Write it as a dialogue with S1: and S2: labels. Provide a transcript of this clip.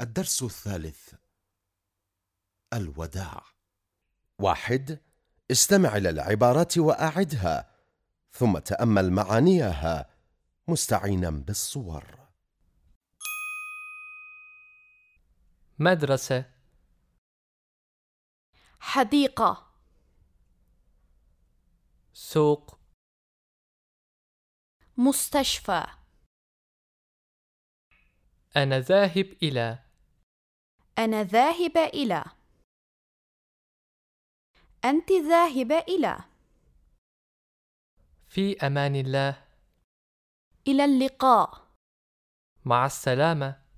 S1: الدرس الثالث. الوداع.
S2: واحد استمع إلى العبارات وأعدها ثم تأمل معانيها مستعينا بالصور.
S3: مدرسة.
S4: حديقة.
S3: سوق.
S4: مستشفى.
S3: أنا ذاهب إلى
S4: أنا ذاهب إلى. أنت ذاهبة إلى.
S3: في أمان الله.
S4: إلى اللقاء.
S3: مع السلامة.